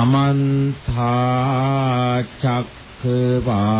සමන්ත චක්කවාලේසු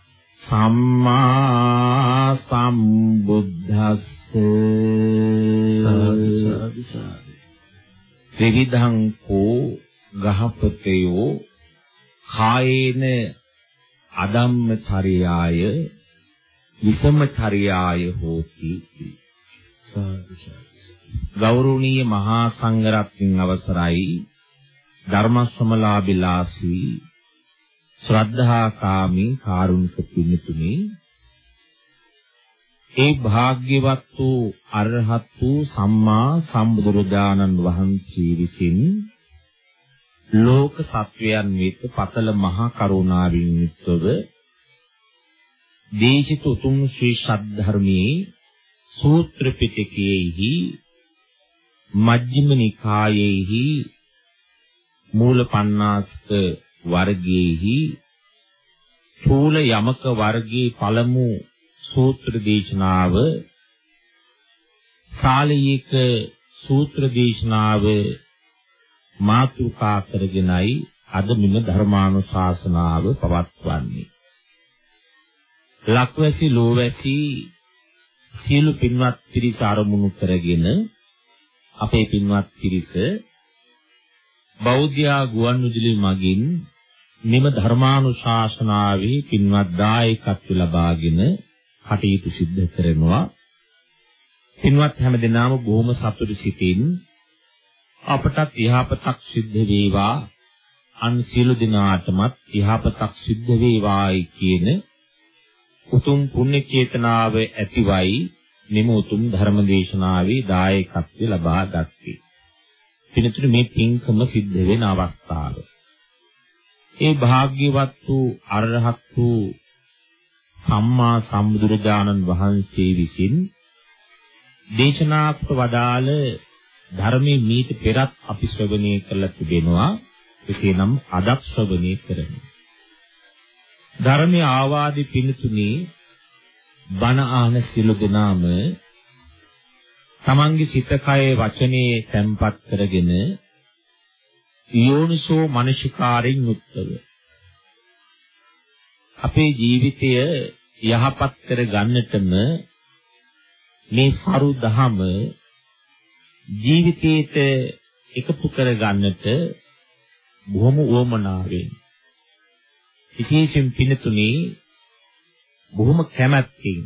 සම්මා සම්බුද්දස්ස. ත්‍රිවිධං කෝ ගහපතයෝ කායේන අදම්මචර්යාය විසමචර්යාය හෝති. සාදු ගෞරවනීය මහා සංඝරත්නයන් අවසරයි. ධර්මස්සමලාබිලාසී ශ්‍රද්ධාකාමී කාරුණික පින්තුනි ඒ භාග්‍යවත් වූ අරහත් වූ සම්මා සම්බුදුරජාණන් වහන්සේ විසින් ලෝක සත්වයන් වෙත පතල මහා කරුණාවෙන් යුක්තව දේශිත උතුම් ශ්‍රී සද්ධර්මයේ සූත්‍ර පිටකයේහි මජ්ක්‍ධිම නිකායේහි මූල පණ්ණාස්ක වර්ගයේහි චූල යමක වර්ගයේ පළමු සූත්‍ර දේශනාව සාලීයක සූත්‍ර දේශනාව මාතෘකා කරගෙනයි අද මෙම ධර්මානුශාසනාව පවත්වන්නේ. ලක්වැසි ලෝවැසි සියලු පින්වත් පිරිස අරමුණු කරගෙන අපේ පින්වත් පිරිස බෞද්ධ ගුවන්විදුලි මගින් මෙම ධර්මානුශාසනාවේ පින්වත් දායකත්ව ලබාගෙන කටයුතු සිද්ධ කරනවා පින්වත් හැමදෙනාම බොහොම සතුටු සිතින් අපටත් යහපතක් සිද්ධ වේවා අන් සියලු දෙනාටමත් යහපතක් සිද්ධ වේවායි කියන උතුම් පුණ්‍ය චේතනාව ඇතිවයි මෙම උතුම් ධර්ම දේශනාවේ දායකත්වය ලබා ගත්තේ. පිනතුරු මේ පින්කම සිද්ධ වෙන අවස්ථාව. ඒ භාග්‍යවත් වූ අරහත් වූ සම්මා සම්බුදුරජාණන් වහන්සේ විසින් දේශනාකට වදාළ ධර්මයේ මීට පෙරත් අපි ශ්‍රවණය කළ තිබෙනවා. එසේනම් අදත් ශ්‍රවණය කරමු. ධර්මයේ ආවාදි පිණිතුනේ බණ ආන සිළු දෙනාම තමන්ගේ සිත කය වචනේ තැම්පත් කරගෙන යෝනිසෝ මනසිකාරින් යුක්තව. අපේ ජීවිතය යහපත් කර ගන්නටම මේ සරු දහම ජීවිතේට එකතු කර ගන්නට බොහොම උවමනාවෙන් විශේෂයෙන් පිනතුනේ බොහොම කැමැත්තෙන්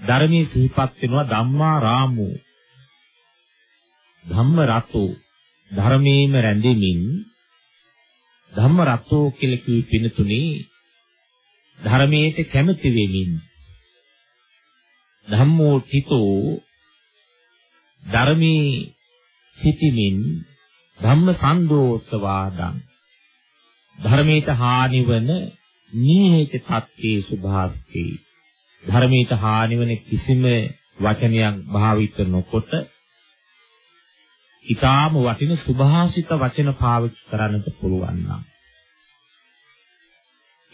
ධර්මයේ සිහිපත් වෙනවා ධම්මා රාමෝ ධම්ම රතෝ. ධර්මයේම රැඳෙමින් ධම්ම රතෝ කියලා කිවි පිනතුනේ ධර්මයට කැමති වෙමින් ධම්මෝ තිතෝ ධර්මී සිටිමින් ධම්ම සන්දෝසවාදං ධර්මයට හානිවන නීහේත තත්ත්වේ සුභාස්ති ධර්මයට හානිවන කිසිම වචනයක් භාවිත නොකොට ඊටාම වටින සුභාසිත වචන පාවිච්චි කරන්නට පුළුවන් නම්.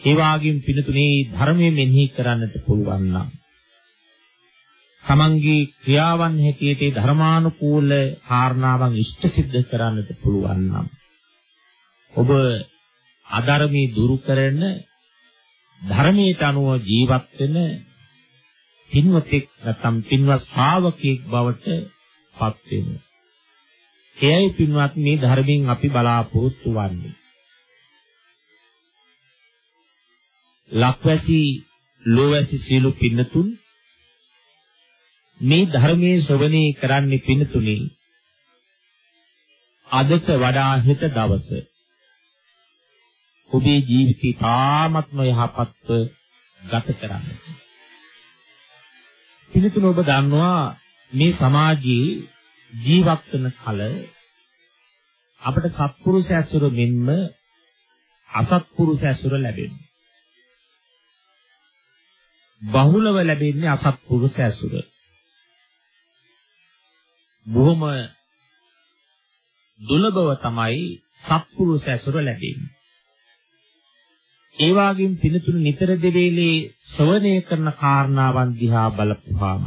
ඒ වාගින් පිනතුනේ ධර්මයේ මෙනෙහි කරන්නට පුළුවන් නම්. තමන්ගේ ක්‍රියාවන් හැටියට ධර්මානුකූල කාරණාවන් ඉෂ්ට සිද්ධ කරන්නට පුළුවන් නම්. ඔබ අධර්මී දුරු කරන ධර්මයට අනුව ජීවත් වෙන පින්වතෙක් නැත්නම් පින්වත් ශ්‍රාවකෙක් බවට පත් වෙනවා. එයයි පින්වත් මේ ධර්මයෙන් අපි බලාපොරොත්තු වන්නේ. ලක්වැසි ලෝවැසි සීලු පින්නතුන් මේ ධර්මයේ ශ්‍රවණය කරන්නේ පින්නතුනි අදට වඩා හෙට දවසේ ඔබේ ජීවිතය තාමත්ම යහපත්ව ගත කරන්න. පිළිතුර ඔබ දන්නවා මේ සමාජයේ ජීවත් වෙන කල අපට සත්පුරුෂ ඇසුර මෙන්ම අසත්පුරුෂ ඇසුර ලැබෙනවා. බහුලව ලැබෙන්නේ අසත්පුරුෂ ඇසුර. බොහොම දුර්ලභව තමයි සත්පුරුෂ ඇසුර ලැබෙන්නේ. ඒ වගේම පිනතුණු නිතර දෙවේලේ ශ්‍රවණය කරන කාරණාවන් දිහා බලපුවාම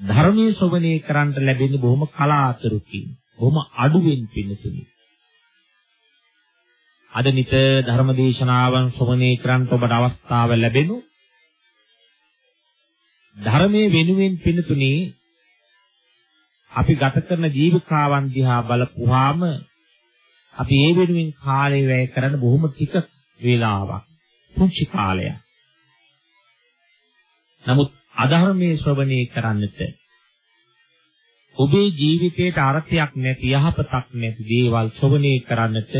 ධර්මයේ ශ්‍රවණය කරන්ට ලැබෙන්නේ බොහොම කලාතුරකින් බොහොම අඩුවෙන් පිනතුණු අද නිතර ධර්ම දේශනාවන් ශ්‍රවණය කරන්ට ඔබට අවස්ථාව ලැබෙනු ධර්මයේ වෙනුවෙන් පිනතුණි අපි ගත කරන ජීවිකාවන් දිහා බලපුවාම අපි ඒ වෙනුවෙන් කාලය වැය කරන බොහොම ටික වේලාවක් පුංචි කාලයක්. නමුත් අධර්මයේ ශ්‍රවණය කරන්නට ඔබේ ජීවිතයට අර්ථයක් නැති යහපතක් නැති දේවල් ශ්‍රවණය කරන්නට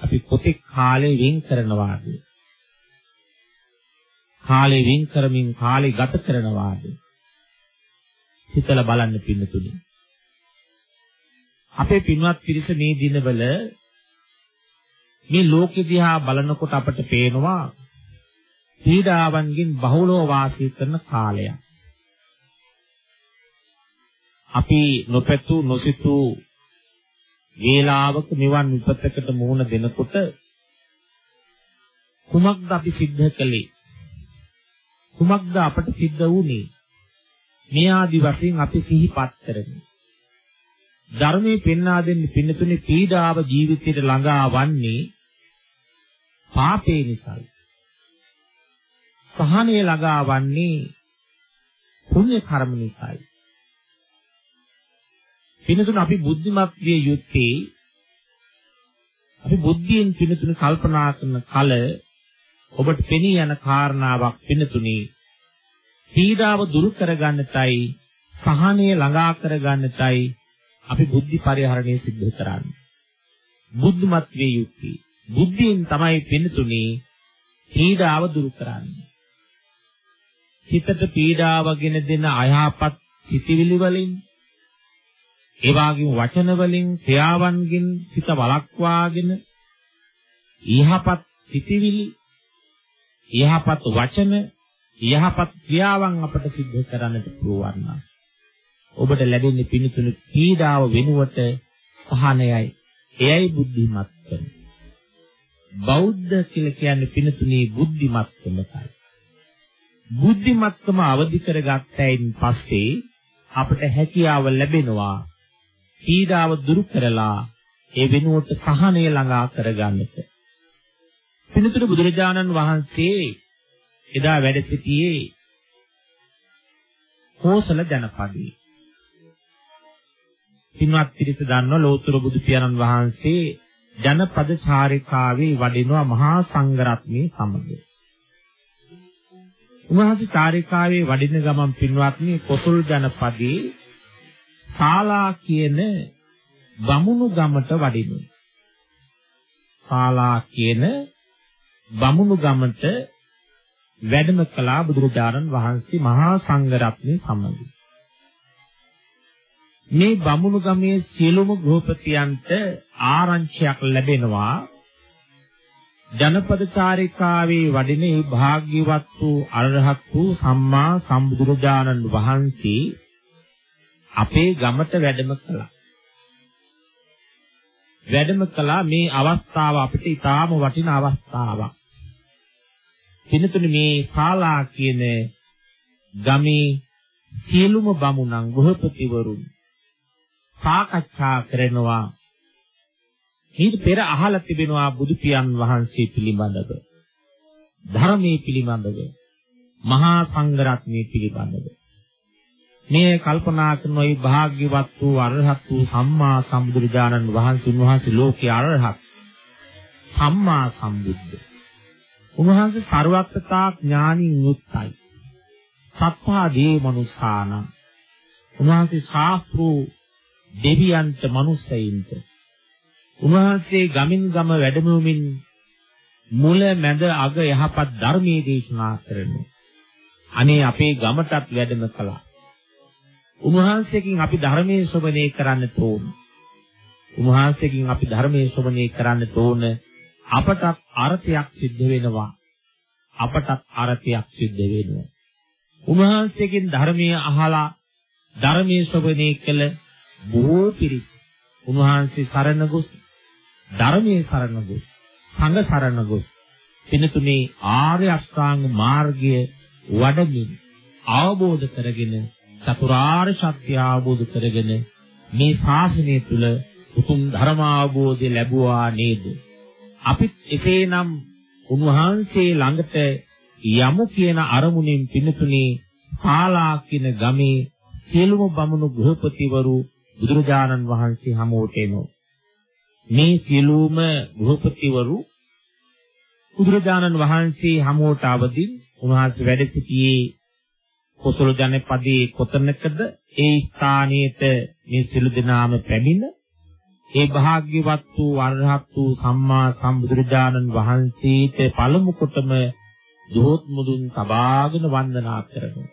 අපි කොතෙක් කාලය වෙන් කරනවාද? කාලය වෙන් කරමින් කාලය ගත කරනවාද? හිතලා බලන්න පින්නතුනි. අපේ පින්වත් පිරිස මේ දිනවල මේ ලෝකෙ දිහා බලනකොට අපට පේනවා පීඩාවන්ගෙන් බහුලව වාසය කරන කාලයක්. අපි නොපැතු නොසිතු වේලාවක නිවන් විපතකට මුහුණ දෙනකොට කුමක්ද අපි සිද්ධ කළේ? කුමක්ද අපට සිද්ධ වුනේ? මේ ආදි වශයෙන් අපි සිහිපත් කරමු. ධර්මයේ පෙන්වා දෙන්නේ පින්නතුනේ පීඩාව ජීවිතයට ළඟා වන්නේ පාපේ නිසායි. සහනය ළඟා වන්නේ පුණ්‍ය කර්ම නිසායි. පින්නතුන අපි බුද්ධිමත් විය යුත්තේ අපි බුද්ධියෙන් පින්නතුන කල්පනා කරන කල ඔබට පෙනී යන කාරණාවක් පින්නතුනේ පීඩාව දුරු කරගන්නටයි සහනය ළඟා කරගන්නටයි අපි බුද්ධි පරිහරණය සිද්ධ කරන්නේ. බුද්ධිමත් වේ යුත්තේ. බුද්ධියෙන් තමයි පින්තුනේ පීඩාව දුරු කරන්නේ. හිතට පීඩාවගෙන දෙන අයහපත් සිතිවිලි වලින් ඒ වගේම වචන වලින් ක්‍රියාවන්ගෙන් සිත වළක්වාගෙන යහපත් සිතිවිලි යහපත් වචන යහපත් ක්‍රියාවන් අපට සිද්ධ කරන්නට පුළුවන් නම් ඔබට ලැබෙන්නේ පිණිතුණු පීඩාව වෙනුවට සහනයයි. එයයි බුද්ධිමත් කරන. බෞද්ධ කියලා කියන්නේ පිණිතුණී බුද්ධිමත්කමයි. බුද්ධිමත්කම අවදි කරගත්තයින් පස්සේ අපට හැකියාව ලැබෙනවා පීඩාව දුරු කරලා ඒ වෙනුවට සහනය ළඟා කරගන්නට. පිණිතුණු බුදුරජාණන් වහන්සේ එදා වැඩ සිටියේ කෝසල ජනපදයේ. පින්වත් පිරිස දන්නවා ලෝතර බුදු පියාණන් වහන්සේ ජනපද චාරිකාවේ වඩිනවා මහා සංඝරත්නයේ සමග. උන්වහන්සේ චාරිකාවේ වඩින ගමන් පින්වත්නි කොසල් ජනපදයේ ශාලා කියන බමුණු ගමට වඩිනවා. ශාලා කියන බමුණු ගමට වැඩම කළා බුදුරජාණන් වහන්සේ මහා සංඝරත්නයේ සමග. මේ බමුණු ගමේ සියලුම ගෘහපතියන්ට ආරංචියක් ලැබෙනවා ජනපද චාරිකාවේ වඩින මේ භාග්‍යවත් වූ අරහත් වූ සම්මා සම්බුදුරජාණන් වහන්සේ අපේ ගමට වැඩම කළා. වැඩම කළා මේ අවස්ථාව අපිට ඊටාම වටින අවස්ථාවක්. පින්තුනි මේ ශාලා කියන ගමේ සියලුම බමුණන් ගෘහපතිවරුන් සාකච්ඡා කරනවා ඊට පෙර අහලා තිබෙනවා බුදු පියන් වහන්සේ පිළිබඳව. ධර්මයේ පිළිබඳව. මහා සංඝරත්නයේ පිළිබඳව. මේ කල්පනා කරන ওই භාග්‍යවත් වූ අරහත් වූ සම්මා සම්බුදුරජාණන් වහන්සේ උන්වහන්සේ ලෝකේ අරහත් සම්මා සම්බුද්ධ. උන්වහන්සේ ਸਰවඥතා ඥානින් යුක්තයි සත්තා දේමනුසාන උන්වහන්සේ ශාස්ත්‍රෝ දෙවියන්ට මනුස්සයින්ට උන්වහන්සේ ගමින් ගම වැඩමවමින් මුල මැද අග යහපත් ධර්මයේ දේශනා කරනවා අනේ අපේ ගමටත් වැඩම කළා උන්වහන්සේකින් අපි ධර්මයේ ශ්‍රවණය කරන්න ඕන. උන්වහන්සේකින් අපි ධර්මයේ ශ්‍රවණය කරන්න ඕන. අපටත් අර්ථයක් සිද්ධ වෙනවා. අපටත් අර්ථයක් සිද්ධ වෙනවා. උන්වහන්සේකින් ධර්මයේ අහලා ධර්මයේ ශ්‍රවණය කළ බොහෝ පිරිස් උන්වහන්සේ සරණ ගොස් ධර්මයේ සරණ ගොස් සංඝ සරණ ගොස් පිනතුනේ ආර්ය අෂ්ටාංග මාර්ගය වඩමින් අවබෝධ කරගෙන චතුරාර්ය සත්‍ය අවබෝධ කරගෙන මේ ශාසනය තුල උතුම් ධර්මාවබෝධය ලැබුවා නේද? අපිත් එසේනම් උන්වහන්සේ ළඟට යමු කියන අරමුණෙන් පිණුතුනේ ශාලා කියන ගමේ සියලුම බමුණු ගෘහපතිවරු බුදුරජාණන් වහන්සේ හමුවට එනවා. මේ සියලුම ගෘහපතිවරු බුදුරජාණන් වහන්සේ හමුවට අවදින් උන්වහන්සේ වැඩ සිටියේ කුසල ජනපදයේ කොතනකද ඒ ස්ථානයේට මේ සිළු දෙනාම පැමිණ ඒ භාග්‍යවත් වූ අරහත් වූ සම්මා සම්බුදුරජාණන් වහන්සේට පළමු කොටම දොහොත් මුදුන් තබාගෙන වන්දනා කරනවා.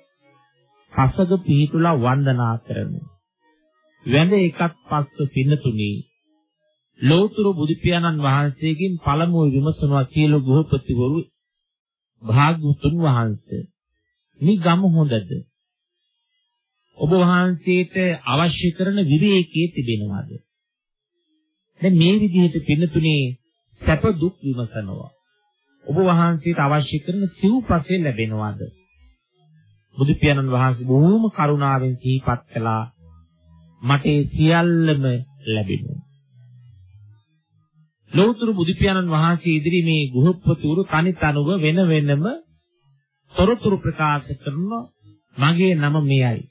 පසක පිහිටුලා වන්දනා කරනවා. වැඳ එකත් පස්ස පින්නතුණි ලෝතුරු බුදු පියාණන් වහන්සේගෙන් පළමුව විමසනවා සියලු ගෘහපතිවරු භාග්‍යතුන් වහන්සේ මේ ගම හොඳද? ඔබ වහන්සේට අවශ්‍ය කරන විවේකයේ තිබෙනවද? දැන් මේ විදිහට පින්නතුනේ සැප දුක් විමසනවා. ඔබ වහන්සේට අවශ්‍ය කරන සිව්පසේ ලැබෙනවද? බුදු පියාණන් වහන්සේ බොහොම කරුණාවෙන් සිහිපත් කළා මට ඒ සියල්ලම ලැබෙනවා. ලෝතුරු බුදු පියාණන් වහන්සේ ඉදිරි මේ ගෘහපතිවරු තනිතනුව වෙන වෙනම තොරතුරු ප්‍රකාශ කරන මගේ නම මෙයයි.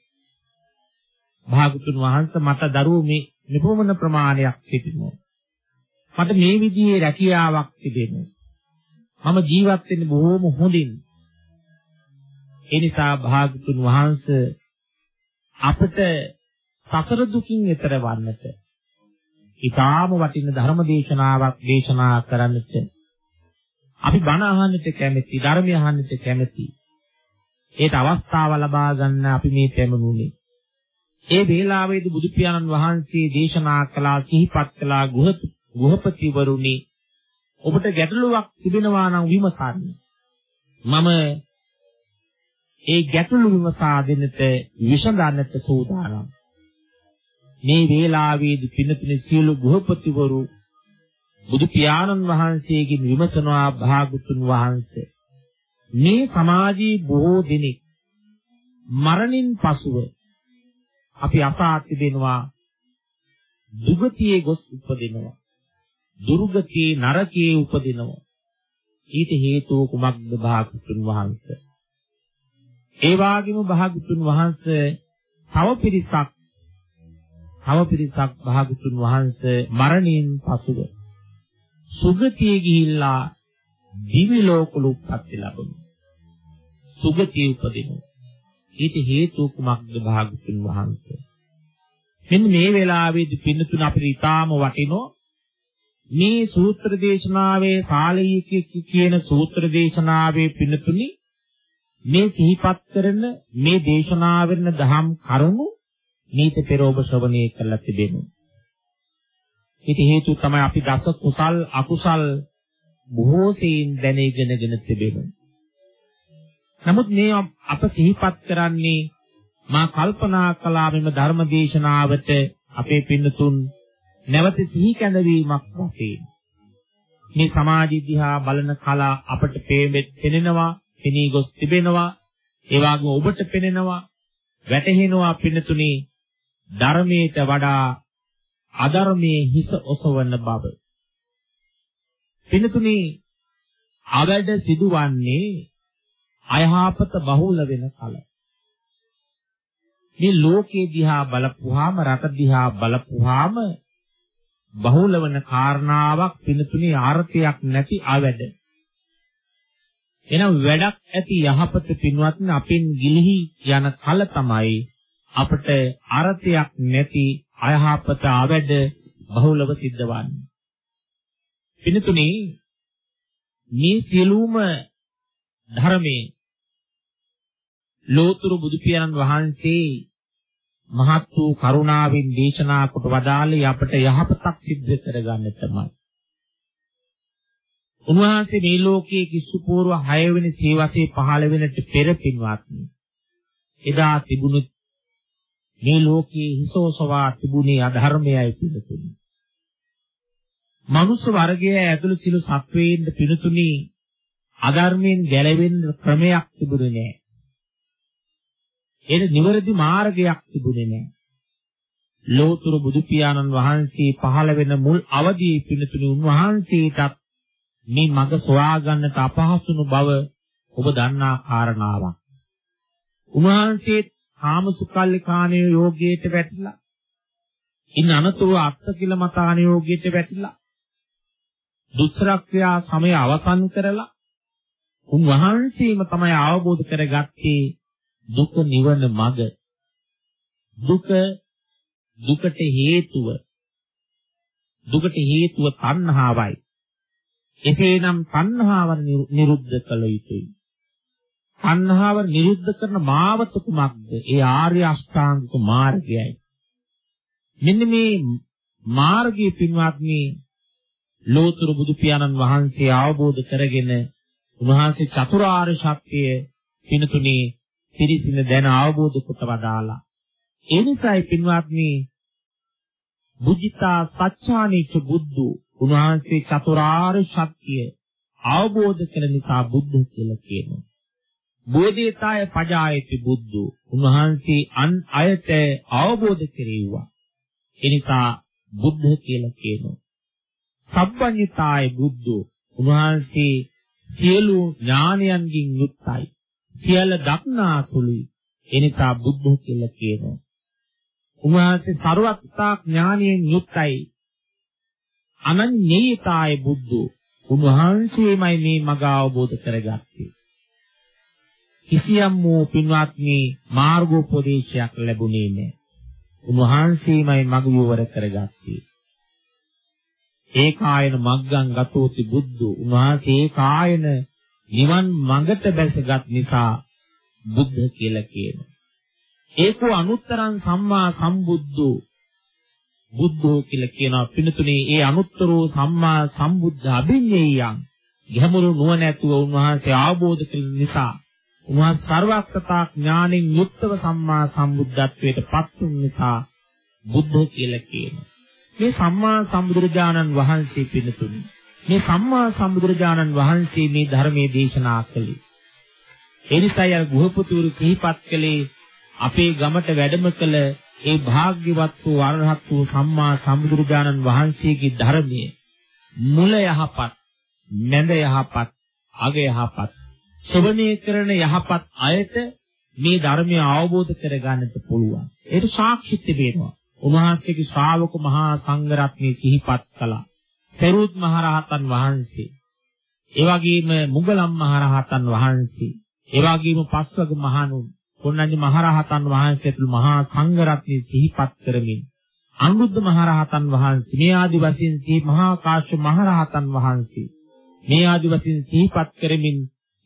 භාගතුන් වහන්සේ මට දරුවෝ මේ නිපමන ප්‍රමාණයක් සිටිනවා. මට මේ විදිහේ රැකියාවක් තිබෙනවා. මම ජීවත් වෙන්නේ බොහොම හොඳින්. ඒ නිසා භාගතුන් වහන්සේ අපට සසර දුකින් එතර වන්නට ඊටාම වටින ධර්ම දේශනාවක් දේශනා කරන්නට අපි බණ අහන්නට කැමති, ධර්මය අහන්නට කැමති. ඒට අවස්ථාව ලබා ගන්න අපි මේ පැමිණුනේ. ඒ වේලාවේදී බුදු පියාණන් වහන්සේ දේශනා කළා සිහිපත් කළා ගෘහපතිවරුනි ඔබට ගැටලුවක් තිබෙනවා නම් විමසන්න. මම ඒ ගැටලු විමසා දෙන්නට විසඳන්නට සූදානම්. මේ වේලාවේදී පින්නතුනේ සියලු ගෘහපතිවරු බුදු පියාණන් වහන්සේගෙන් විමසනවා භාගතුන් වහන්සේ. මේ සමාජයේ බොහෝ දෙනෙක් මරණින් පසුව අපි අසා තිබෙනවා දුගතියේ ගොස් උපදිනවා. දුර්ගතියේ නරකයේ උපදිනවා. ඊට හේතුව කුමක්ද භාගතුන් වහන්සේ? ඒ වාගේම භාගතුන් වහන්සේ තව පිරිසක් තව පිරිසක් භාගතුන් වහන්සේ මරණින් පසුව සුගතිය ගිහිල්ලා දිවි ලෝකවල උප්පත්ති ලැබුණු. සුගතිය උපදිනු. ඊට හේතු කුමක්ද භාගතුන් වහන්සේ? මෙන්න මේ වෙලාවේදී පින්නතුන අපිට ඊටාම වටිනෝ මේ සූත්‍ර දේශනාවේ සාලීක කියන සූත්‍ර දේශනාවේ පින්නතුනි මේ සිහිපත් කරන මේ දේශනාවෙන් දහම් කරුණු නීත පෙරෝබ ශ්‍රවණය කරලා තිබෙනවා. ඊට හේතු තමයි අපි දස කුසල් අකුසල් බොහෝ සෙයින් දැනගෙනගෙන තිබෙනවා. නමුත් මේ අප සිහිපත් කරන්නේ මා කල්පනා කළා මෙම ධර්ම දේශනාවට අපේ පින්නතුන් නැවත සිහි කැඳවීමක් වශයෙන් මේ සමාජ දිහා බලන කල අපට පේනෙනවා, පෙනී ගොස් තිබෙනවා, ඒ වගේම ඔබට පෙනෙනවා, වැටහෙනවා පින්නතුනේ ධර්මයට වඩා අධර්මයේ හිස ඔසවන බව. පින්නතුනේ අවැඩ සිදුවන්නේ අයහපත බහුල වෙන කල. මේ ලෝකේ දිහා බලපුවාම රට දිහා බලපුවාම බහුල වන කාරණාවක් පිනතුනේ ආර්ථයක් නැති අවැඩ. එනම් වැඩක් ඇති යහපත පින්වත්නි අපෙන් ගිලිහි යන කල තමයි අපට ආර්ථයක් නැති අයහපත අවැඩ බහුලව සිද්ධවන්නේ. පිනතුනේ මේ සියලුම ධර්මයේ ලෝතුරු බුදු පියාණන් වහන්සේ මහත් වූ කරුණාවෙන් දේශනා කොට වදාළේ අපට යහපතක් සිද්ධ කරගන්න තමයි. උන්වහන්සේ මේ ලෝකයේ කිසු පූර්ව 6 වෙනි සීවසේ පහළ වෙනට පෙර පින්වත්නි. එදා තිබුණු මේ ලෝකයේ හිසෝසවා තිබුණේ අධර්මයයි පිළිතුරු. මනුෂ්‍ය වර්ගය ඇතුළු සිළු සත්වයින් පිළිතුනි අධර්මයෙන් ගැලවෙන්න ක්‍රමයක් තිබුණේ නැහැ. ඒක නිවැරදි මාර්ගයක් තිබුණේ නැහැ. ලෝතුරු බුදු පියාණන් වහන්සේ පහළ වෙන මුල් අවදියේ පිණිතුනි උන්වහන්සේටත් මේ මඟ සොයා ගන්නට අපහසුණු බව ඔබ දන්නා කාරණාවක්. උන්වහන්සේ කාමසුකල්ලිකාණේ යෝගයට වැටිලා ඉන් අනතුරු අත්තිකිල මතාණ යෝගයට වැටිලා දුස්සරක්‍රියා සමය අවසන් කරලා උන්වහන්සේම තමයි අවබෝධ කරගත්තේ දුක නිවන මඟ. දුක දුකට හේතුව දුකට හේතුව තණ්හාවයි. එසේනම් තණ්හාව නිරුද්ධ කළ යුතුයි. තණ්හාව නිරුද්ධ කරන මාවත කුමක්ද ඒ ආර්ය අෂ්ටාංගික මාර්ගයයි මෙන්න මේ මාර්ගයේ පින්වත්නි ලෝතර බුදු පියාණන් වහන්සේ අවබෝධ කරගෙන උන්වහන්සේ චතුරාර්ය සත්‍ය පිනතුනේ පිරිසින දැන අවබෝධ කොට වදාලා. ඒ නිසායි පින්වත්නි බුද්ධිතා සත්‍යානිච්ච බුද්ධු උන්වහන්සේ චතුරාර්ය සත්‍ය අවබෝධ කළ නිසා බුද්ධ කියලා කියනවා. බෝධිතාය පජායති බුද්ධු උන්වහන්සේ අන් අයට අවබෝධ කෙරෙව්වා. ඒ නිසා බුද්ධ කියලා කියනවා. සබ්බඤ්ඤතාය බුද්ධු උන්වහන්සේ සියලු ඥානයන්ගෙන් යුක්තයි. සියල්ල දක්නාසුළුයි. එනිසා බුද්ධ කියලා කියනවා. උන්වහන්සේ ਸਰවත්තා ඥානයෙන් යුක්තයි. අනන්‍යීතාය බුද්ධ උන්වහන්සේමයි මේ මඟ අවබෝධ කරගත්තේ. කිසියම් වූ පින්වත්නි මාර්ගෝපදේශයක් ලැබුණේ නැහැ. උන්වහන්සේමයි මඟ විවර කරගත්තේ. ඒකායන මග්ගං ගතෝති බුද්ධ උන්වහන්සේ ඒකායන නිවන් මඟට බැසගත් නිසා බුද්ධ කියලා කියනවා. ඒකෝ අනුත්තරං සම්මා සම්බුද්ධෝ බුද්ධෝ කියලා කියනවා පිනතුනේ ඒ අනුත්තරෝ සම්මා සම්බුද්ධ අභිඤ්ඤේයං ගැඹුරු නුවණැතුව උන්වහන්සේ ආબોධ කළ නිසා උන්වහන්සේ සර්වඥතා ඥාණයෙන් යුක්තව සම්මා සම්බුද්ධත්වයට පත් වූ නිසා බුද්ධ කියලා කියනවා. මේ සම්මා සම්බුදුරජාණන් වහන්සේ පිළිතුරු මේ සම්මා සම්බුදුරජාණන් වහන්සේ මේ ධර්මයේ දේශනා කළේ ඒ නිසායි අර ගෘහපතුරු කිහිපත් කළේ අපේ ගමට වැඩම කළ ඒ භාග්‍යවත් වූ අරහත් වූ සම්මා සම්බුදුරජාණන් වහන්සේගේ ධර්මයේ මුල යහපත් මැද යහපත් අග යහපත් ශ්‍රවණය කරන යහපත් අයට මේ ධර්මය අවබෝධ කරගන්නට පුළුවන්. ඒක සාක්ෂි තිබෙනවා උන්වහන්සේගේ ශ්‍රාවක මහා සංඝරත්නය සිහිපත් කළා. සරුත් මහරහතන් වහන්සේ, ඒ වගේම මුගලම් මහරහතන් වහන්සේ, ඒ වගේම පස්වග මහණුන්, කොණ්ණඤ්ඤ මහරහතන් වහන්සේතුළු මහා සංඝරත්නය සිහිපත් කරමින් අනුරුද්ධ මහරහතන් වහන්සේ, මේ ආදි වශයෙන් සිහි මහා කාශ්‍යප මහරහතන් වහන්සේ, මේ ආදි වශයෙන් සිහිපත් කරමින්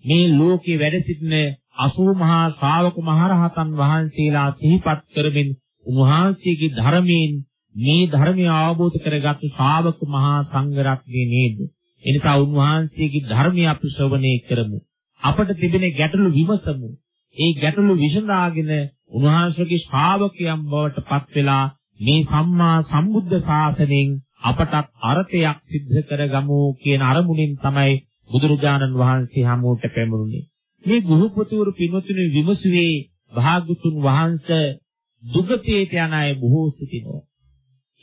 මේ ලෝකේ වැඩ සිටින 80 මහා ශ්‍රාවක මහරහතන් වහන්සේලා සිහිපත් කරමින් උන්වහන්සේගේ ධර්මයෙන් මේ ධර්මය අවබෝධ කරගත් ශාවක මහා සංඝරත්නය නේද? එනිසා උන්වහන්සේගේ ධර්මය අපි ශ්‍රවණය කරමු. අපට තිබෙන ගැටලු විමසමු. ඒ ගැටලු විසඳාගෙන උන්වහන්සේගේ ශ්‍රාවකයන් බවට පත් වෙලා මේ සම්මා සම්බුද්ධ ශාසනයෙන් අපටත් අර්ථයක් සිද්ධ කරගමු කියන අරමුණින් තමයි බුදුරජාණන් වහන්සේ හමුවට පැමුණුනේ. මේ ගෘහපතිවරු පින්වතුනි විමසුවේ භාගතුන් වහන්සේ දුගතියට යන අය බොහෝ සිටිනවා.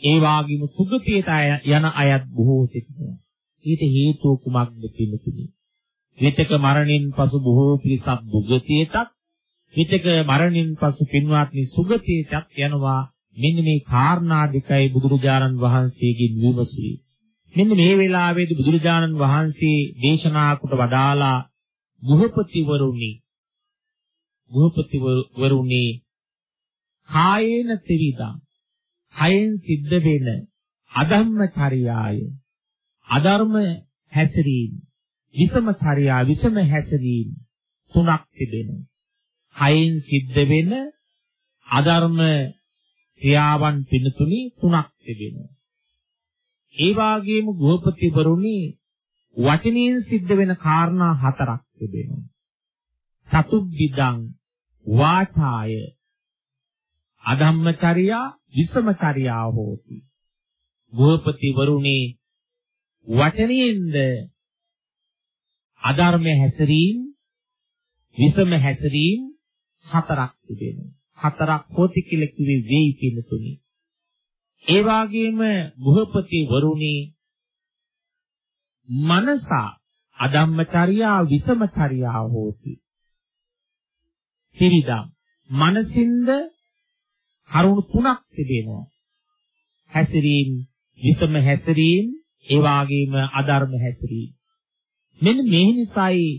ඒ වගේම සුගතියට යන අයත් බොහෝ සිටිනවා. ඊට හේතුව කුමක්ද පින්වතුනි? විතක මරණින් පසු බොහෝ පිරිසක් දුගතියටත් විතක මරණින් පසු පින්වත්නි සුගතියටත් යනවා. මෙන්න මේ කාරණා දෙකයි බුදුරජාණන් වහන්සේගෙන් විමසුවේ. මෙන්න මේ වෙලාවේදී බුදුරජාණන් වහන්සේ දේශනා කොට වදාලා ගෘහපතිවරුනි ගෘහපතිවරුනි කායේන ත්‍රිවිධං කයෙන් සිද්ධ වෙන අධම්මචර්යාය අධර්ම හැසිරීම විසමචර්යා විසම හැසිරීම තුනක් තිබෙනවා. කයෙන් සිද්ධ වෙන අධර්ම ක්‍රියාවන් පිනතුනි තුනක් තිබෙනවා. ඒ වාගේම ගෘහපතිවරුනි වචනයෙන් සිද්ධ වෙන කාරණා හතරක් තිබෙනවා. සතුබ්බිදං වාචාය අධම්මචර්යා විසමචර්යා හෝති. ගෘහපතිවරුනි වචනයෙන්ද අධර්ම හැසිරීම විසම හැසිරීම හතරක් තිබෙනවා. හතරක් හොති කියලා කිව්වේ වෙයි කියන තුනේ. ඒ වාගේම ගෘහපති වරුණි මනසා අධම්මචර්යා විසමචර්යා හෝති. ත්‍රිවිධම් මනසින්ද කරුණු තුනක් තිබෙනවා. හැසිරීම විසම හැසිරීම ඒ වාගේම අධර්ම හැසිරීම. මෙන්න මේ නිසායි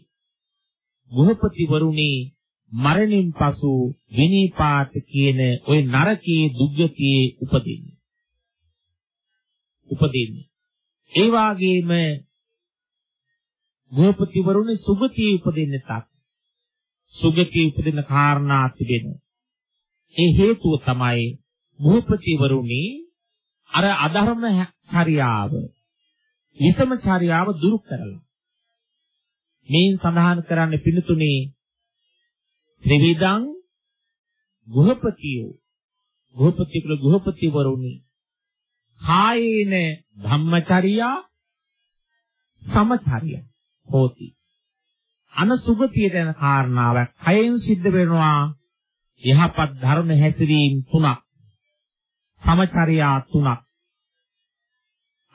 ගෘහපති වරුණි මරණින් පසු විනීපාත කියන ওই නරකයේ දුගතියේ උපදින්නේ. උපදින්නේ. ඒ වාගේම ගෘහපතිවරුනි සුගතියේ උපදින්න තත්. සුගතියේ උපදින කාරණා තිබෙනවා. ඒ හේතුව තමයි ගෘහපතිවරුනි අර අධර්ම චර්යාව විසම චර්යාව දුරු කරලා මේන් සඳහන් කරන්න පිණුතුනේ ත්‍රිවිධං ගෘහපතියෝ ගෘහපති කුල ගෘහපතිවරුනි කායේන ධම්මචර්යා සමචර්යා හෝති. අනසුගතියට යන කාරණාවක් කයෙන් සිද්ධ වෙනවා. යහපත් ධර්ම හැසිරීම තුනක්. සමචර්යා තුනක්.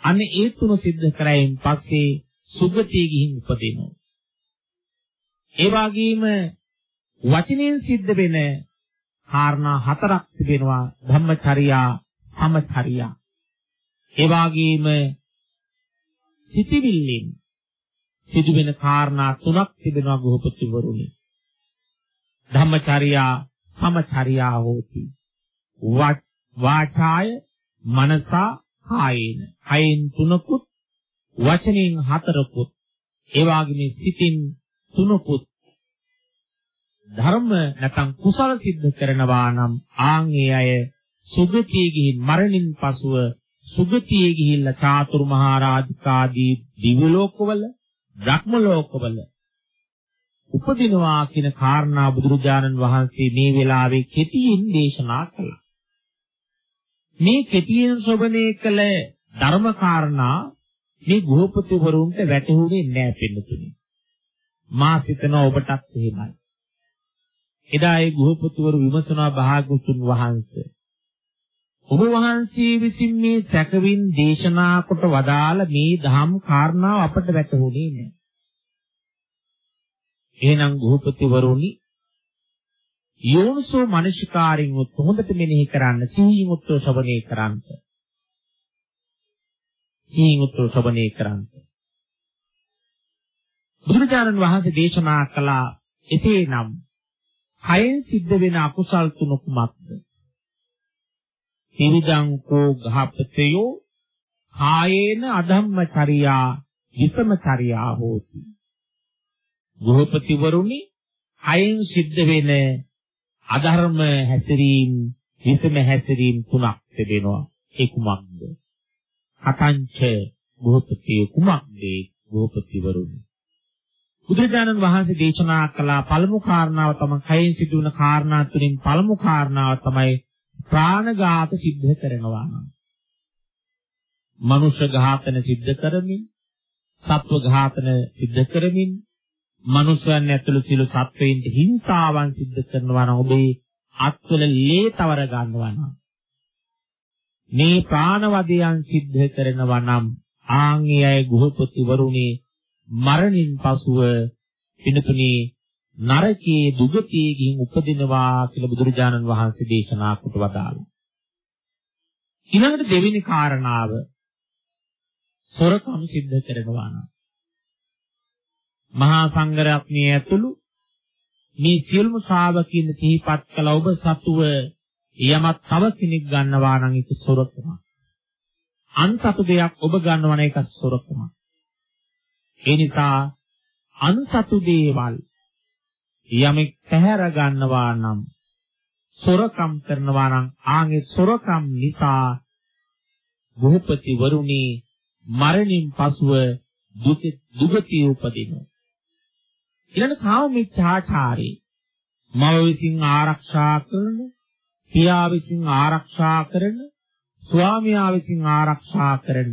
අනේ ඒ තුන සිද්ධ කරයින් පස්සේ සුගතිය ගිහින් උපදිනවා. ඒ වගේම වචනයෙන් සිද්ධ වෙන කාරණා හතරක් තිබෙනවා. ධම්මචර්යා සමචර්යා. ඒ වගේම සිටිවිල්ලෙන් සිදුවෙන කාරණා තුනක් තිබෙනවා ගෘහපතිවරුනි. ධම්මචර්යා සමචර්යා හෝති. වාචාය මනසා කායේන. කයෙන් තුනකුත් වචනෙන් හතරකුත් ඒ වගේම සිතින් තුනකුත් ධර්ම නැත්නම් කුසල සිද්ධ කරනවා නම් ආන් ඒ අය සුගතිය ගිහින් මරණින් පසුව සුගතියේ ගිහිල්ලා චාතුරු මහා රාජිකාදී දිව්‍ය ලෝකවල බ්‍රහ්ම ලෝකවල උපදිනවා කියන කාරණා බුදුරජාණන් වහන්සේ මේ වෙලාවේ කෙටියෙන් දේශනා කළා. මේ කෙටියෙන් ශ්‍රවණය කළ ධර්ම කාරණා මේ ගෘහපතිවරුන්ට වැටහුනේ නැහැ පින්නතුනි. මා සිතනවා ඔබටත් එහෙමයි. එදා ඒ ගෘහපතිවරු විමසනවා භාගතුන් වහන්සේ. ඔබ වහන්සේ විසින් මේ සැකවින් දේශනා කොට වදාළ මේ ධම් කාරණාව අපට වැටහුනේ නැහැ. එහෙනම් ගෘහපතිවරුනි යෝනිසෝ මනසිකාරින් උත් හොඳට මෙනෙහි කරන්න සිහින් උත්ව ශ්‍රවණය කරන්න. සිහින් උත්ව ශ්‍රවණය කරන්න. බුදුරජාණන් වහන්සේ දේශනා කළා එසේනම් කයෙන් සිද්ධ වෙන අකුසල් තුන කුමක්ද? හිරිදං කෝ ගහපතයෝ කායේන අධම්මචර්යා විසමචර්යා හෝති. ගෘහපතිවරුනි කයෙන් සිද්ධ වෙන අධර්ම හැසිරීම විසම හැසිරීම තුනක් තිබෙනවා. ඒ කුමක්ද? කතංච ගෘහපතිය කුමක්ද? ගෘහපතිවරුනි බුදුරජාණන් වහන්සේ දේශනා කළ පළමු කාරණාව තමයි කයෙන් සිදුවන කාරණා තුලින් පළමු කාරණාව තමයි ප්‍රාණඝාත සිද්ධ කරනවා නම්. මනුෂ්‍ය ඝාතන සිද්ධ කරමින් සත්ව ඝාතන සිද්ධ කරමින් මනුෂ්‍යයන් ඇතුළු සියලු සත්වයින්ට හිංසාවන් සිද්ධ කරනවා නම් ඔබේ අත්වල ලේ තවර ගන්නවා නම්. මේ ප්‍රාණවදයන් සිද්ධ කරනවා නම් ආන්ගේ අය ගෘහපති වරුණේ මරණින් පසුව පිනතුනේ නරකයේ දුගතියේ ගින් උපදිනවා කියලා බුදුරජාණන් වහන්සේ දේශනා කොට වදාළා. ඊළඟට දෙවෙනි කාරණාව සොරකම් සිද්ධ කරනවා නම් මහා සංඝරත්නයේ ඇතුළු මේ සියලුම ශ්‍රාවකින් සිහිපත් කළ ඔබ සතුව යමක් තව කෙනෙක් ගන්නවා නම් ඒක සොරකමක්. අන්සතු දෙයක් ඔබ ගන්නවා නම් ඒක සොරකමක්. ඒ නිසා අන්සතු දේවල් යමෙක් පැහැර ගන්නවා නම් සොරකම් කරනවා නම් ආගේ සොරකම් නිසා භූපති වරුණී මරණින් පසුව දුගතිය උපදිනවා. ඊළඟ කාමමිච්ඡාචාරේ මව විසින් ආරක්ෂා කරන පියා විසින් ආරක්ෂා කරන ස්වාමියා විසින් ආරක්ෂා කරන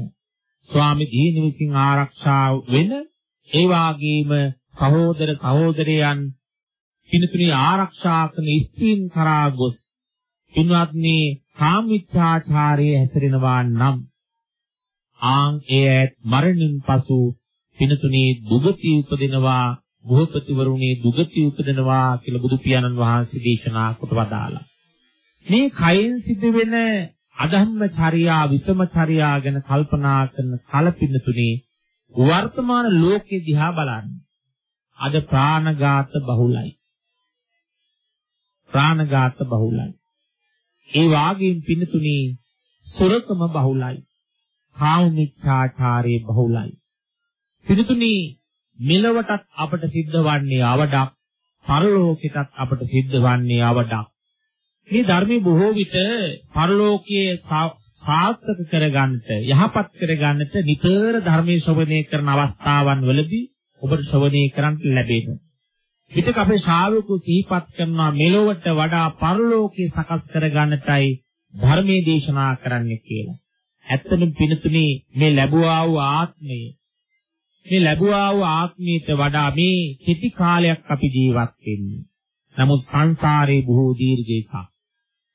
ස්වාමි දීන විසින් ආරක්ෂා වෙන ඒ වාගේම සහෝදර සහෝදරයන් පින්තුනි ආරක්ෂා කරන ස්ත්‍රීන් කරා ගොස්. පින්වත්නි කාමීච්ඡාචාරයේ හැසිරෙනවා නම් ආන් ඒ මරණින් පසු පින්තුනි දුගති උපදිනවා බෝපතිවරුනේ දුගති උපදිනවා කියලා බුදු පියාණන් වහන්සේ දේශනා කොට වදාලා මේ කයෙන් සිදුවෙන අධම්මචර්යා විසමචර්යා ගැන කල්පනා කරන කලපින්නතුනේ වර්තමාන ලෝකෙ දිහා බලන්න. අද ප්‍රාණඝාත බහුලයි. ප්‍රාණඝාත බහුලයි. ඒ වාගේම පින්නතුනි සොරකම බහුලයි. කාමමිච්ඡාචාරයේ බහුලයි. පින්නතුනි මෙලවටත් අපට සිද්ධ වන්නේ අවඩක්, පරලෝකෙටත් අපට සිද්ධ වන්නේ අවඩක්. මේ ධර්මයේ බොහෝ විට පරලෝකයේ සාර්ථක කරගන්නට, යහපත් කරගන්නට නිතර ධර්මයේ ශ්‍රවණය කරන අවස්ථාවන් වලදී ඔබට ශ්‍රවණය කරන්න ලැබෙනවා. විතක අපේ ශාවකෝ සිහිපත් කරනවා මෙලොවට වඩා පරලෝකේ සකස් කරගන්නටයි ධර්මයේ දේශනා කරන්නේ කියලා. ඇත්තටම පිනතුනේ මේ ලැබුවා වූ ආත්මය මේ ලැබුවා වූ ආත්මයට වඩා මේ කෙටි කාලයක් අපි ජීවත් වෙන්නේ. නමුත් සංසාරේ බොහෝ දීර්ඝ එකක්.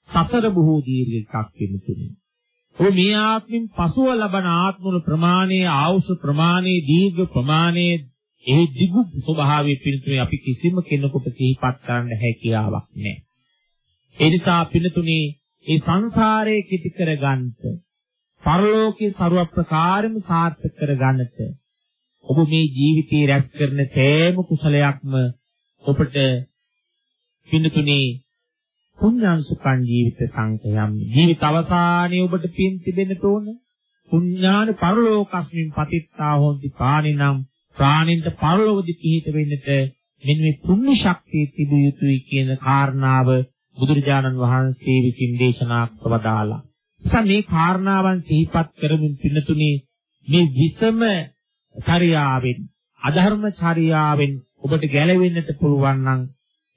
සසර බොහෝ දීර්ඝ එකක් පිනතුනේ. ඔය මේ ආත්මින් පසුව ලබන ආත්මවල ප්‍රමාණයේ ආයුෂ ප්‍රමාණයේ දීර්ඝ ප්‍රමාණයේ ඒ දිගු ස්වභාවයේ පිළිතුරේ අපි කිසිම කෙනෙකුට සිහිපත් කරන්න හැකියාවක් නැහැ. ඒ නිසා පිළිතුනේ ඒ සංසාරයේ කිති කරගන්නට පරලෝකයේ ਸਰව ප්‍රකාරම සාර්ථක කරගන්නට ඔබ මේ ජීවිතේ රැස් කරන සෑම කුසලයක්ම ඔබට පිළිතුනේ පුඤ්ඤාංශකන් ජීවිත සංකයම් ජීවිත අවසානයේ ඔබට පින් තිබෙන්න ඕන පුඤ්ඤාන පරලෝකස්මින් පතිත්තා හොන්ති පානිනම් ප්‍රාණින්ට පරලොවදි පිහිට වෙන්නට මෙන්න මේ පුණ්‍ය ශක්තිය තිබිය යුතුයි කියන කාරණාව බුදුරජාණන් වහන්සේ විසින් දේශනා කරවදාලා. නිසා මේ කාරණාවන් සිහිපත් කරමින් පින්නතුනේ මේ විසම චර්යාවෙන් අධර්ම චර්යාවෙන් ඔබට ගැලවෙන්නට පුළුවන් නම්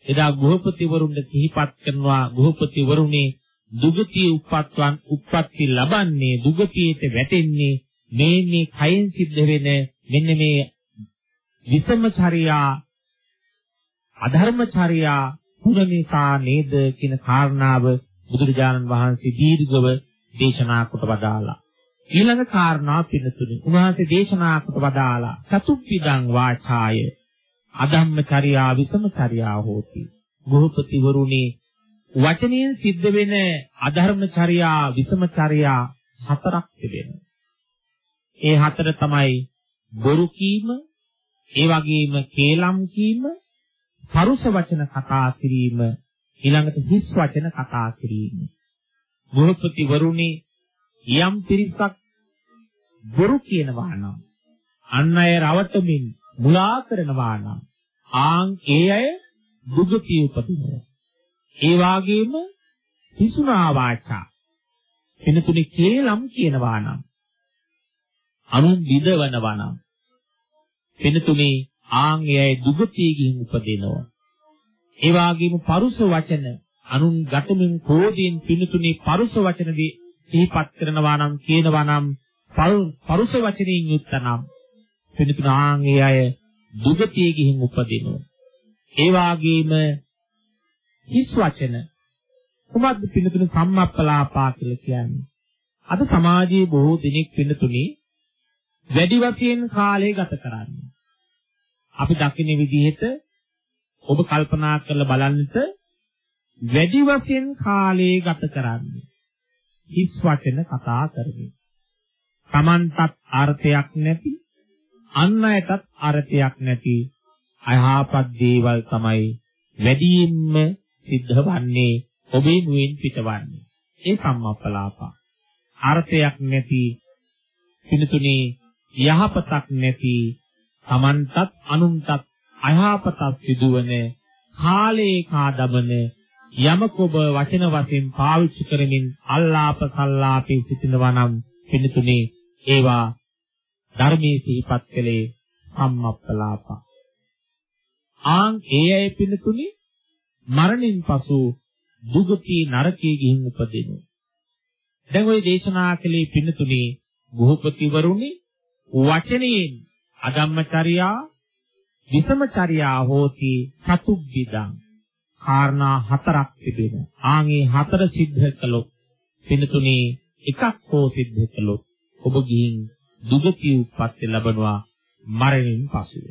එදා ගෘහපතිවරුන්ට සිහිපත් කරනවා ගෘහපතිවරුනේ දුගතිය උප්පත්වන් උප්පත්ති ලබන්නේ දුගතියට වැටෙන්නේ මේ මේ කයෙන් සිද්ධ වෙන මෙන්න මේ විසමචර්යා අධර්මචර්යා පුරනිසා නේද කියන කාරණාව බුදුරජාණන් වහන්සේ දීර්ඝව දේශනා කොට වදාලා ඊළඟ කාරණා පිළිතුරු උන්වහන්සේ දේශනා කොට වදාලා චතුප්පිදං වාචාය අධම්මචර්යා විසමචර්යා හෝති. ගෘහපතිවරුනි වචනයෙන් සිද්ධ වෙන අධර්මචර්යා විසමචර්යා හතරක් තිබෙනවා. ඒ හතර තමයි බොරු කීම ඒ වගේම කේලම් කීම, පරුෂ වචන කතා කිරීම, ඊළඟට හිස් වචන කතා කිරීම. ගෘහපති වරුණේ යම් පිරිසක් බොරු කියනවා නම් අන් අය රවටමින් මුලා කරනවා නම් ආන් ඒ අය දුගතිය උපදිනවා. ඒ වාගේම හිසුනා වාචා වෙනතුනේ කේලම් කියනවා නම් අනුන් විදවනවා නම් පිනතුනේ ආන්‍යයි දුගතිය ගිහින් උපදිනවා. ඒ වගේම පරුස වචන අනුන් ගැටමින් කෝදීන් පිණුතුනි පරුස වචනදී සිහිපත් කරනවා නම් කියනවා නම් පරුස වචනින් යුක්තනම් පිණුතුන ආන්ගේ අය දුගතිය ගිහින් උපදිනවා. ඒ වාගේම හිස් වචන කුමක්ද පිණුතුන සම්මප්පලාපා කියලා කියන්නේ? අද සමාජයේ බොහෝ දෙනෙක් පිණුතුනි වැඩි වශයෙන් කාලය ගත කරන්නේ. අපි දකින්න විදිහට ඔබ කල්පනා කරලා බලන්නට වැඩි වශයෙන් කාලය ගත කරන්නේ. හිස් වචන කතා කරමින්. Tamanටත් අර්ථයක් නැති අන් අයටත් අර්ථයක් නැති අයහපත් දේවල් තමයි වැඩියෙන්ම සිද්ධ වන්නේ ඔබේ නුවෙන් පිටවන්නේ. ඒ සම්මප්පලාපා. අර්ථයක් නැති පිනතුනේ යහපතක් නැති Tamanටත් අනුන්ටත් අයහපතක් සිදුවන කාලේ කාදබන යමක ඔබ වචන වශයෙන් පාවිච්චි කරමින් අල්ලාප සල්ලාපේ සිටිනවා නම් පිනතුනේ ඒවා ධර්මයේ සිහිපත් කළේ සම්මප්පලාප. ආන් ඒ අය පිනතුනි මරණින් පසු දුගති නරකයේ ගිහින් උපදිනවා. දැන් ওই දේශනා කලේ පිනතුනි ගෘහපතිවරුනි වචනයෙන් අධම්මචර්යා විසමචර්යා හෝති චතුබ්බිදං කාරණා හතරක් තිබෙනවා. ආන්ගේ හතර සිද්ධ කළොත් පිනතුනි එකක් හෝ සිද්ධ කළොත් ඔබ ගිහින් දුගතිය උප්පත්ති ලැබනවා මරණයෙන් පසුව.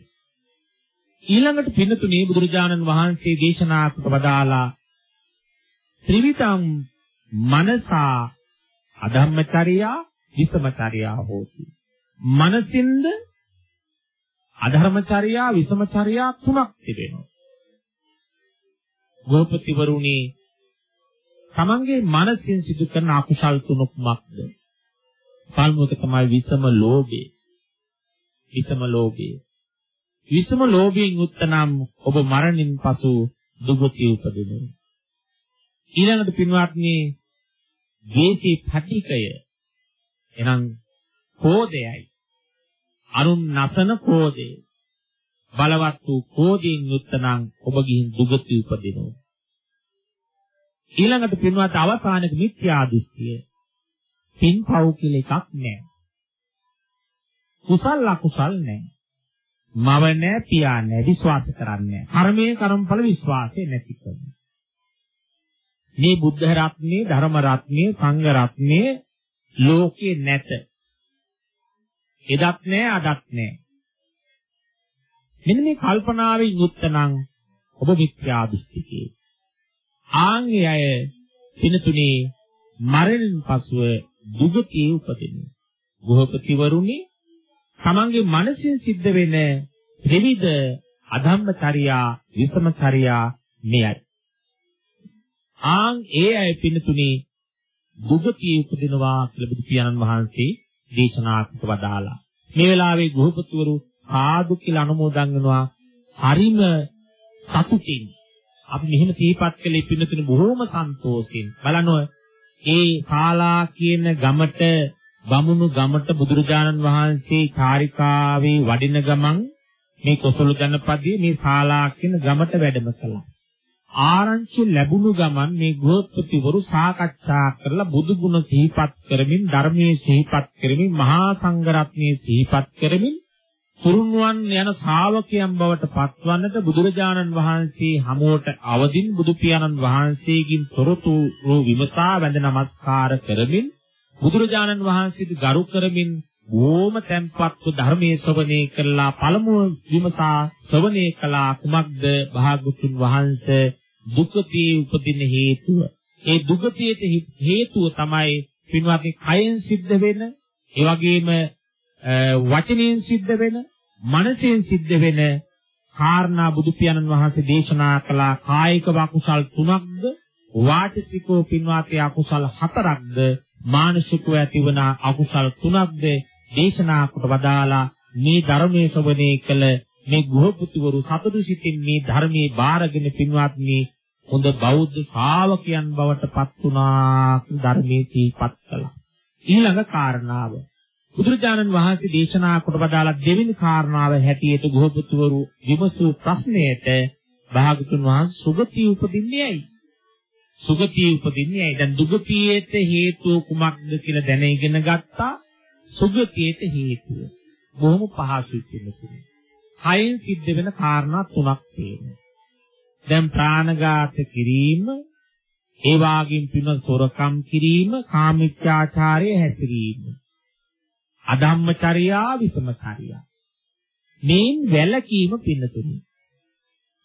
ඊළඟට පින්නතුනේ බුදුරජාණන් වහන්සේ දේශනා කොට වදාලා ත්‍රිවිධං මනසා අධම්මචර්යා විසමචර්යා හෝති. මනසින්ද අධර්මචර්යා විසමචර්යා තුනක් තිබෙනවා. ගෝපතිවරුනි තමන්ගේ මනසින් සිදු කරන අකුසල් තුනක් මක්ද? පළමුව තමයි විසම ලෝභය. විසම ලෝභය. විසම ලෝභයෙන් උත්තනම් ඔබ මරණින් පසු දුගතිය උපදිනවා. ඊළඟට පින්වත්නි ද්වේෂී පටිකය එනම් කෝධයයි අරුන් නසන කෝධය බලවත් වූ කෝධයෙන් උත්තනම් ඔබ ගිහින් දුගතිය උපදිනවා. ඊළඟට පින්වත් අවසානයේ මිත්‍යා දෘෂ්ටිය පින්පව් කියලා එකක් නැහැ. කුසල් අකුසල් නැහැ. මව නැහැ, පියා නැහැ, විශ්වාස කරන්නේ නැහැ. කර්මයේ කර්මඵල විශ්වාසය නැති කරනවා. මේ බුද්ධ රත්නේ, ධර්ම රත්නේ, සංඝ රත්නේ ලෝකේ නැත. එදත් නැහැ, අදත් නැහැ. මෙන්න මේ කල්පනාවෙන් යුක්ත නම් ඔබ මිත්‍යා දෘෂ්ටිකේ. ආන්ගේ අය පිනතුනේ මරණින් පසුව දුගතිය උපදිනවා. ගෘහපතිවරුනි තමන්ගේ මනසින් සිද්ධ වෙන ත්‍රිවිධ අධම්මචර්යා විසමචර්යා මෙයයි. ආන් ඒ අය පින්තුනි දුගතිය උපදිනවා කියලා බුදු පියාණන් වහන්සේ දේශනාත්මක වදාලා. මේ වෙලාවේ ගෘහපතිවරු සාදු කියලා අනුමෝදන් වෙනවා හරිම සතුටින්. අපි මෙහෙම තීපත් කළේ පින්තුනි බොහොම සන්තෝෂෙන්. බලනවා ඒ ශාලා කියන ගමට බමුණු ගමට බුදුරජාණන් වහන්සේ චාරිකාවේ වඩින ගමන් මේ කොසල ජනපදයේ මේ ශාලා කියන ගමට වැඩම කළා. ආරංචි ලැබුණු ගමන් මේ ගෝත්පතිවරු සාකච්ඡා කරලා බුදු ගුණ සිහිපත් කරමින් ධර්මයේ සිහිපත් කරමින් මහා සංඝරත්නයේ සිහිපත් කරමින් තුරුන්වන් යන ශ්‍රාවකයන් බවට පත්වන්නට බුදුරජාණන් වහන්සේ හමුවට අවදින් බුදු පියාණන් වහන්සේගෙන් තොරතුරු විමසා වැඳ නමස්කාර කරමින් බුදුරජාණන් වහන්සේට ගරු කරමින් බොහොම tempatව ධර්මයේ ශ්‍රවණය කළා පළමුව විමසා ශ්‍රවණය කළා. කුමක්ද? භාගතුන් වහන්සේ දුකදී උපදින හේතුව. ඒ දුගතියට හේතුව තමයි පින්වත්නි කයෙන් සිද්ධ වෙන ඒ වගේම වචනයෙන් සිද්ධ වෙන මනසෙන් සිද්ධ වෙන කාරණා බුදු පියාණන් වහන්සේ දේශනා කළා කායික අකුසල් තුනක්ද වාචසිකෝ පින්වාතේ අකුසල් හතරක්ද මානසිකව ඇතිවන අකුසල් තුනක්ද දේශනා කොට වදාලා මේ ධර්මයේ ශ්‍රවණය කළ මේ ගෘහපතිවරු සතුටු සිතින් මේ ධර්මයේ බාරගෙන පින්වත්නි හොඳ බෞද්ධ ශ්‍රාවකයන් බවට පත් වුණා ධර්මයේ තීපත් කළා ඊළඟ කාරණාව බුදුරජාණන් වහන්සේ දේශනා කොට වදාලා දෙවෙනි කාරණාව හැටියට ගෘහපතිවරු විමසූ ප්‍රශ්නයට භාගතුන් වහන්සේ සුගතිය උපදින්නේ ඇයි? සුගතිය උපදින්නේ ඇයි? දැන් දුගතියට හේතුව කුමක්ද කියලා දැන ඉගෙන ගත්තා. සුගතියට හේතුව. බොහොම පහසුයි කියන්නේ. කයෙන් සිද්ධ වෙන කාරණා තුනක් තියෙනවා. දැන් ප්‍රාණඝාත කිරීම, ඒ වාගින් පින සොරකම් කිරීම, කාමීච්ඡාචාරය හැසිරීම. අධම්මචර්යා විසමචර්යා. මේන් වැළකීම පින්නතුනි.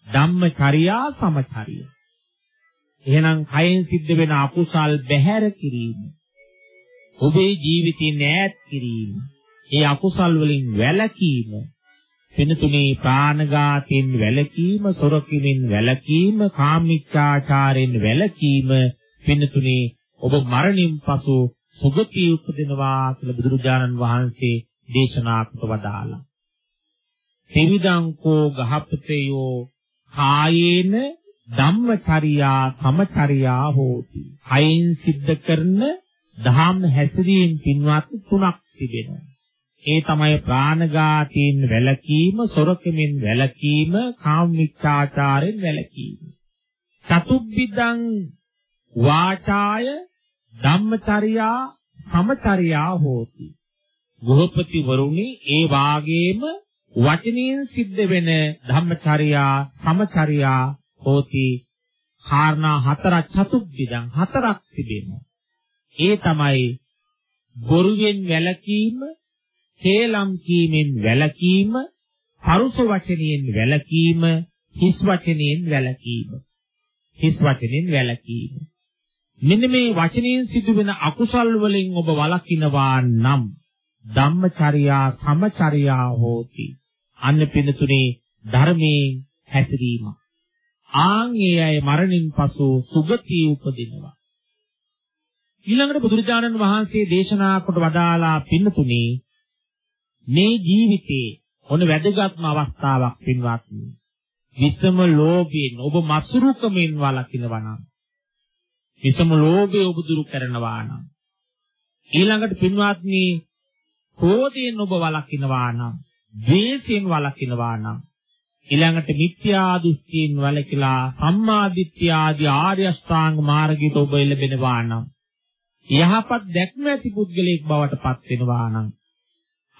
ධම්මචර්යා සමචර්යා. එහෙනම් කයෙන් සිද්ධ වෙන අකුසල් බැහැර කිරීම. ඔබේ ජීවිතේ නෑත් කිරීම. ඒ අකුසල් වලින් වැළකීම. පිනතුනේ ප්‍රාණඝාතයෙන් වැළකීම, සොරකීමෙන් වැළකීම, කාමීච්ඡාචාරයෙන් වැළකීම පිනතුනේ ඔබ මරණින් පසු සුගතිය උපදිනවා කියලා බුදුරජාණන් වහන්සේ දේශනා කොට වදාළා. ත්‍රිවිධංකෝ ගහපතයෝ කායේන ධම්මචර්යා සමචර්යා හෝති. කයින් සිද්ධ කරන දහම් හැසිරීම පින්වත් තුනක් තිබෙනවා. ඒ තමයි ප්‍රාණඝාතයෙන් වැළකීම, සොරකමින් වැළකීම, කාමමිච්ඡාචාරයෙන් වැළකීම. චතුබ්බිදං වාචාය ධම්මචර්යා සමචර්යා හෝති. ගෘහපති වරුනි ඒ වාගේම වචනයෙන් සිද්ධ වෙන ධම්මචර්යා සමචර්යා හෝති. කාරණා හතරක් චතුබ්බිදං හතරක් තිබෙනවා. ඒ තමයි බොරුවෙන් වැළකීම, කේලම් කීමෙන් වැළකීම, පරුස වචනයෙන් වැළකීම, හිස් වචනයෙන් වැළකීම. හිස් වචනෙන් වැළකීම. මෙන්න මේ වචනයෙන් සිදුවෙන අකුසල් වලින් ඔබ වළකිනවා නම් ධම්මචර්යා සමචර්යා හෝති. අන්න පිනතුනේ ධර්මයෙන් හැසිරීම. ආන් ඒ අය මරණින් පසු සුගතිය උපදිනවා. ඊළඟට බුදුරජාණන් වහන්සේ දේශනා කොට වදාලා පින්නතුනේ මේ ජීවිතේ මොන වැදගත්ම අවස්ථාවක් පින්වත්නි. විසම ලෝභයෙන් ඔබ මසුරුකමින් වළකිනවා නම් විසම ලෝභය ඔබ දුරු කරනවා නම් ඊළඟට පින්වත්නි ක්‍රෝධයෙන් ඔබ වළකිනවා නම් ද්වේෂයෙන් වළකිනවා නම් ඊළඟට මිත්‍යා දෘෂ්ටියෙන් වළකිලා සම්මා දිට්ඨිය ආදී ආර්ය අෂ්ටාංග මාර්ගයට ඔබ එළඹෙනවා නම් යහපත් දැක්ම ඇති පුද්ගලයෙක් බවට පත් වෙනවා නම්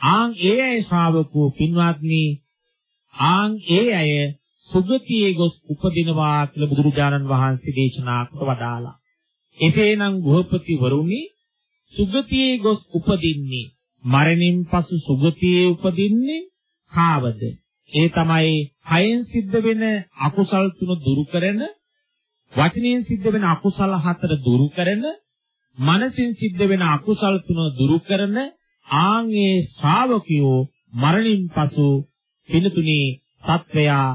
ආන් ඒ අය ශ්‍රාවකෝ පින්වත්නි ආන් ඒ අය සුගතියේ ගොස් උපදිනවා කියලා බුදුරජාණන් වහන්සේ දේශනා කොට වදාලා. එසේනම් ගෘහපති වරුනි සුගතියේ ගොස් උපදින්නේ මරණින් පසු සුගතියේ උපදින්නේ කාවද? ඒ තමයි කයෙන් සිද්ධ වෙන අකුසල් තුන දුරු කරන වචනයෙන් සිද්ධ වෙන අකුසල හතර දුරු කරන මනසින් සිද්ධ වෙන අකුසල් තුන දුරු කරන ආන්ගේ ශ්‍රාවකයෝ මරණින් පසු පිනතුනේ සත්වයා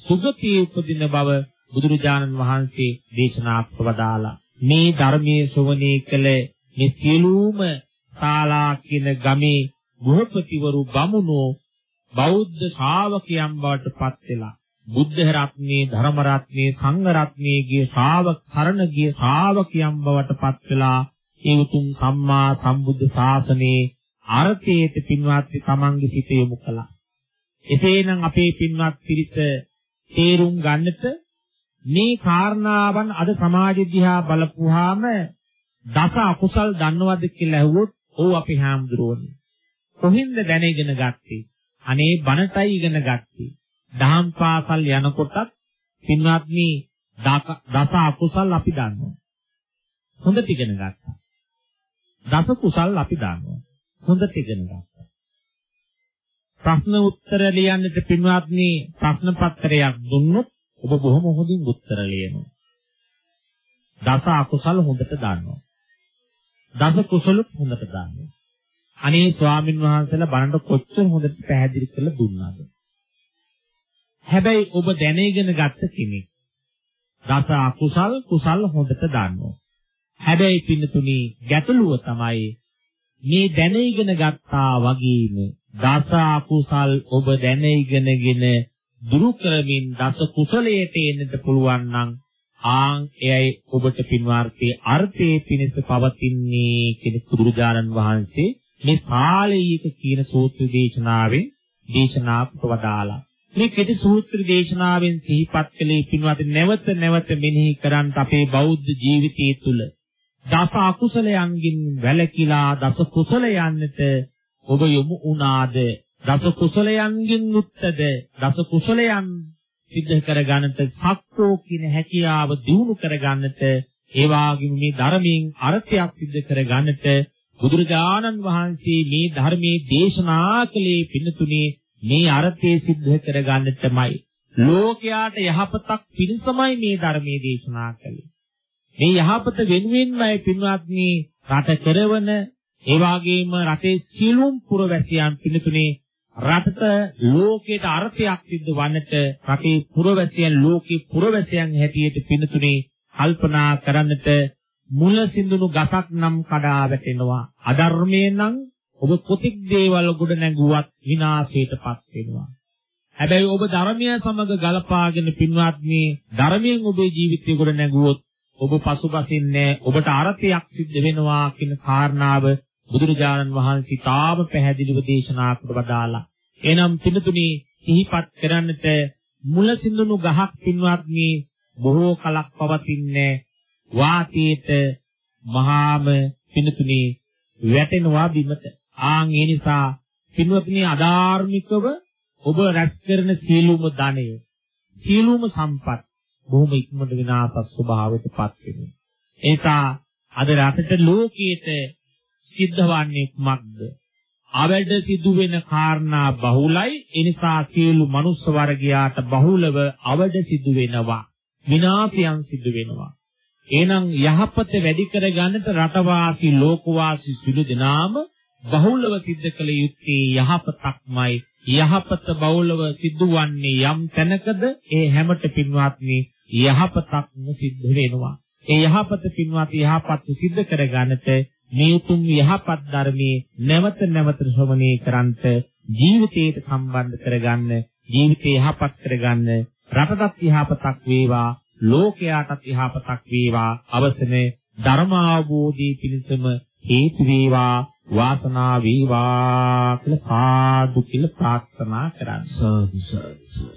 සුගතියේ උපදින බව බුදුරජාණන් වහන්සේ දේශනා ප්‍රවදාලා මේ ධර්මයේ ශ්‍රවණය කළ මේ සියලුම ශාලා කියන ගමේ ගෘහපතිවරු බමුණෝ බෞද්ධ ශ්‍රාවකයන් බවට පත් වෙලා බුද්ධ රත්නේ ධර්ම රත්නේ සංඝ රත්නේගේ ශ්‍රාවක කරණ ගිය ශ්‍රාවකයන් බවට පත් වෙලා ඒ උතුම් සම්මා සම්බුද්ධ ශාසනයේ අර්ථයට පින්වත් තමන්ගේ සිත යොමු කළා. එසේනම් අපේ පින්වත් පිරිස තේරුම් ගන්නට මේ කාරණාවන් අද සමාජ දිහා බලපුවාම දස අකුසල් දන්නවද කියලා ඇහුවොත් ඔව් අපි හාමුදුරුවනේ. කොහින්ද දැනගෙන ගත්තේ? අනේ බණටයි ඉගෙන ගත්තේ. දහම් පාසල් යනකොටත් පින්වත්නි දස අකුසල් අපි දන්නවා. හොඳට ඉගෙන ගත්තා. දස කුසල් අපි දන්නවා. හොඳට ඉගෙන ගත්තා. ප්‍රශ්න උත්තර ලියන්නට පින්වත්නි ප්‍රශ්න පත්‍රයක් දුන්නොත් ඔබ බොහොම හොඳින් උත්තර ලියනවා. දස අකුසල හොඳට දන්නවා. දස කුසලුත් හොඳට දන්නවා. අනේ ස්වාමින් වහන්සේලා බණට කොච්චර හොඳට පැහැදිලි කරලා දුන්නාද? හැබැයි ඔබ දැනගෙන ගත්ත කෙනෙක්. දස අකුසල් කුසල් හොඳට දන්නවා. හැබැයි පින්නතුනි ගැටලුව තමයි මේ දැන ඉගෙන ගත්තා වගේම දස අකුසල් ඔබ දැන ඉගෙනගෙන දුරු කරමින් දස කුසලයට එන්නට පුළුවන් නම් ආන් එයයි ඔබට පින්වාර්ථයේ අර්ථයේ පිණිස පවතින්නේ කියන කුදුරුජානන් වහන්සේ මේ සාලීක කියන සූත්‍ර දේශනාවෙන් දේශනා කොට වදාලා මේ කෙටි සූත්‍ර දේශනාවෙන් සිහිපත් කළේ පින්වත් නැවත නැවත මෙනෙහි කරන්ට අපේ බෞද්ධ ජීවිතය තුළ දස අකුසලයන්ගින් වැළකීලා දස කුසලයන්ට ඔබ යොමු වුණාද? දස කුසලයන්ගින් මුක්තද දස කුසලයන් සිද්ධ කරගන්නට සක්කෝ කියන හැකියාව දිනු කරගන්නට ඒ වගේම මේ ධර්මයෙන් අර්ථයක් සිද්ධ කරගන්නට බුදුරජාණන් වහන්සේ මේ ධර්මයේ දේශනා කළේ පින්නතුනේ මේ අර්ථය සිද්ධ කරගන්නටමයි. ලෝකයාට යහපතක් පිණිසමයි මේ ධර්මයේ දේශනා කළේ. මේ යහපත වෙනුවෙන්මයි පින්වත්නි රට කරවන ඒ වගේම රටේ සියලුම පුරවැසියන් පිළිතුනේ රටට ලෝකයට අර්ථයක් සිද්ධ වන්නට රටේ පුරවැසියන් ලෝකේ පුරවැසියන් හැටියට පිළිතුනේ කල්පනා කරන්නට මුල සිඳුණු ගසක් නම් කඩා වැටෙනවා. අධර්මයෙන් නම් ඔබ කොතික් දේවල් ගොඩ නැගුවත් විනාශයටපත් වෙනවා. හැබැයි ඔබ ධර්මය සමග ගලපාගෙන පින්වත්නි ධර්මයෙන් ඔබේ ජීවිතය ගොඩ නැගුවොත් ඔබ පසුබසින්නේ ඔබට අර්ථයක් සිද්ධ වෙනවා කියන කාරණාව බුදුරජාණන් වහන්සේ තාම පැහැදිලිව දේශනා කොට වදාලා. එනම් පින්තුනි සිහිපත් කරන්නට මුල සිඳුණු ගහක් පින්වත්නි බොහෝ කලක් පවතින්නේ වාතයේට මහාම පින්තුනි වැටෙනවා බිමට. ආන් ඒ නිසා පින්වත්නි අධාර්මිකව ඔබ රැස් කරන සීලුම ධනය සීලුම සම්පත් බොහොම ඉක්මනට විනාශ ස්වභාවයටපත් වෙනවා. ඒසා අද රටට ලෝකයට සිද්ධ වන්නේ කුමක්ද? අවැඩ සිදු වෙන කාරණා බහුලයි. ඒ නිසා සියලු මනුස්ස වර්ගයාට බහුලව අවැඩ සිදු වෙනවා. විනාශයන් සිදු වෙනවා. එහෙනම් යහපත වැඩි කර ගන්නට රටවාසී ලෝකවාසී සිළු දෙනාම බහුලව සිද්ධ කළ යුත්තේ යහපතක්මයි. යහපත බහුලව සිදුවන්නේ යම් තැනකද ඒ හැමත පින්වත්නි යහපතක්ම සිද්ධ වෙනවා. ඒ යහපත පින්වත් යහපත් සිද්ධ කර ගන්නට මේ උතුම් යහපත් ධර්මයේ නැවත නැවත ශ්‍රවණය කරන්ට ජීවිතයට සම්බන්ධ කරගන්න ජීවිතය යහපත් කරගන්න රටටත් යහපතක් වේවා ලෝකයාටත් යහපතක් වේවා අවසනේ ධර්ම අවබෝධී පිණිසම හේතු වේවා වාසනා වේවා කියලා සාදු කියලා ප්‍රාර්ථනා කරන්නේ සාදු සාදු